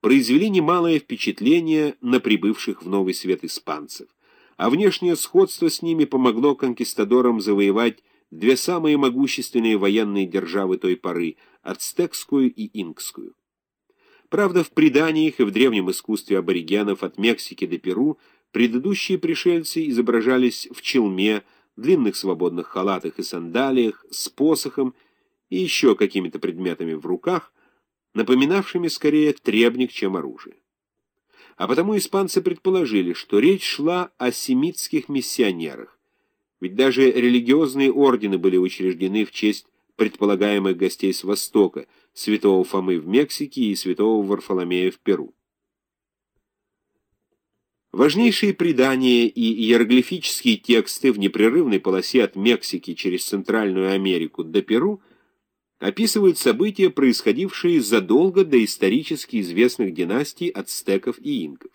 произвели немалое впечатление на прибывших в Новый Свет испанцев, а внешнее сходство с ними помогло конкистадорам завоевать две самые могущественные военные державы той поры – ацтекскую и инкскую. Правда, в преданиях и в древнем искусстве аборигенов от Мексики до Перу предыдущие пришельцы изображались в челме, длинных свободных халатах и сандалиях, с посохом и еще какими-то предметами в руках, напоминавшими скорее требник, чем оружие. А потому испанцы предположили, что речь шла о семитских миссионерах, ведь даже религиозные ордены были учреждены в честь предполагаемых гостей с Востока, святого Фомы в Мексике и святого Варфоломея в Перу. Важнейшие предания и иероглифические тексты в непрерывной полосе от Мексики через Центральную Америку до Перу описывают события, происходившие задолго до исторически известных династий ацтеков и инков.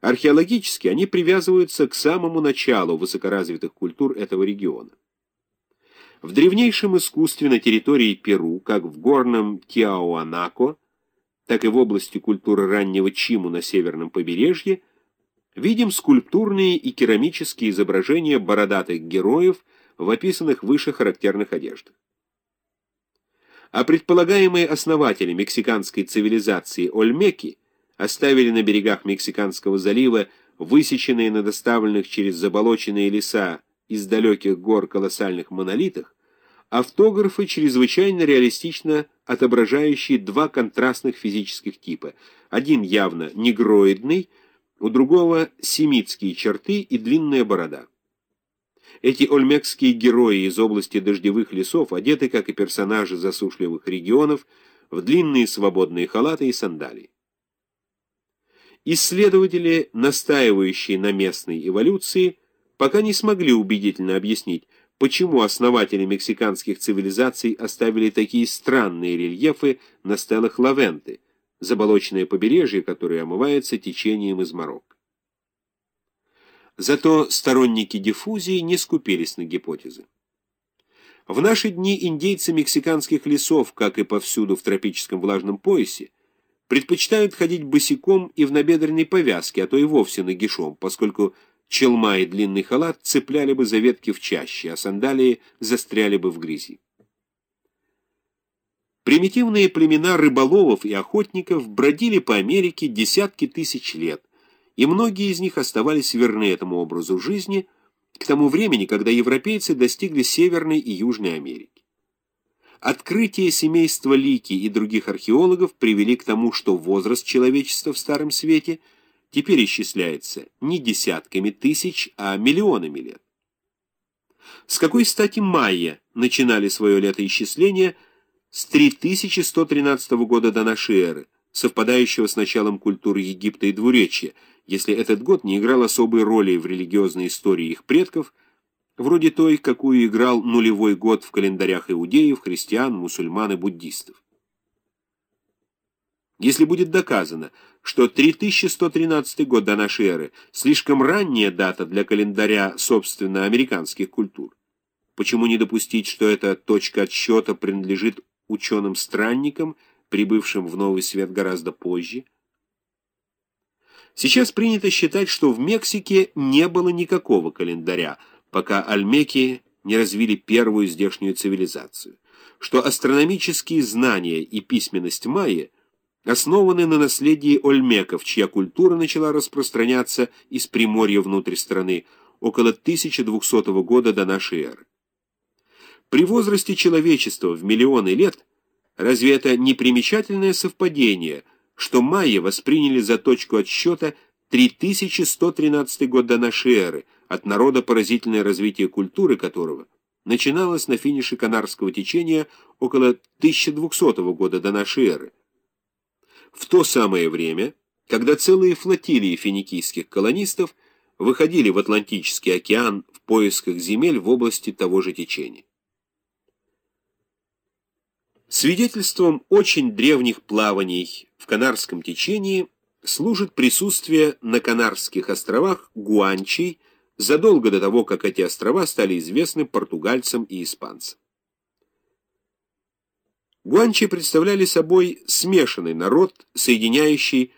Археологически они привязываются к самому началу высокоразвитых культур этого региона. В древнейшем искусстве на территории Перу, как в горном Тиауанако, так и в области культуры раннего Чиму на северном побережье, видим скульптурные и керамические изображения бородатых героев в описанных выше характерных одеждах. А предполагаемые основатели мексиканской цивилизации Ольмеки оставили на берегах Мексиканского залива высеченные на доставленных через заболоченные леса из далеких гор колоссальных монолитах, автографы, чрезвычайно реалистично отображающие два контрастных физических типа. Один явно негроидный, у другого семитские черты и длинная борода. Эти ольмекские герои из области дождевых лесов одеты, как и персонажи засушливых регионов, в длинные свободные халаты и сандалии. Исследователи, настаивающие на местной эволюции, пока не смогли убедительно объяснить, почему основатели мексиканских цивилизаций оставили такие странные рельефы на стелах Лавенты, заболоченное побережье, которое омывается течением из Марокко. Зато сторонники диффузии не скупились на гипотезы. В наши дни индейцы мексиканских лесов, как и повсюду в тропическом влажном поясе, предпочитают ходить босиком и в набедренной повязке, а то и вовсе нагишом, поскольку Челма и длинный халат цепляли бы за ветки в чаще, а сандалии застряли бы в грязи. Примитивные племена рыболовов и охотников бродили по Америке десятки тысяч лет, и многие из них оставались верны этому образу жизни к тому времени, когда европейцы достигли Северной и Южной Америки. Открытие семейства Лики и других археологов привели к тому, что возраст человечества в Старом Свете – теперь исчисляется не десятками тысяч, а миллионами лет. С какой стати майя начинали свое летоисчисление с 3113 года до нашей эры, совпадающего с началом культуры Египта и двуречья, если этот год не играл особой роли в религиозной истории их предков, вроде той, какую играл нулевой год в календарях иудеев, христиан, мусульман и буддистов. Если будет доказано, что 3113 год до нашей эры слишком ранняя дата для календаря, собственно, американских культур, почему не допустить, что эта точка отсчета принадлежит ученым-странникам, прибывшим в Новый Свет гораздо позже? Сейчас принято считать, что в Мексике не было никакого календаря, пока альмеки не развили первую здешнюю цивилизацию, что астрономические знания и письменность майя – основаны на наследии ольмеков, чья культура начала распространяться из Приморья внутрь страны около 1200 года до нашей эры. При возрасте человечества в миллионы лет разве это не примечательное совпадение, что майя восприняли за точку отсчета 3113 год до нашей эры, от народа поразительное развитие культуры которого начиналось на финише Канарского течения около 1200 года до нашей эры, в то самое время, когда целые флотилии финикийских колонистов выходили в Атлантический океан в поисках земель в области того же течения. Свидетельством очень древних плаваний в Канарском течении служит присутствие на Канарских островах гуанчей задолго до того, как эти острова стали известны португальцам и испанцам. Гуанчи представляли собой смешанный народ, соединяющий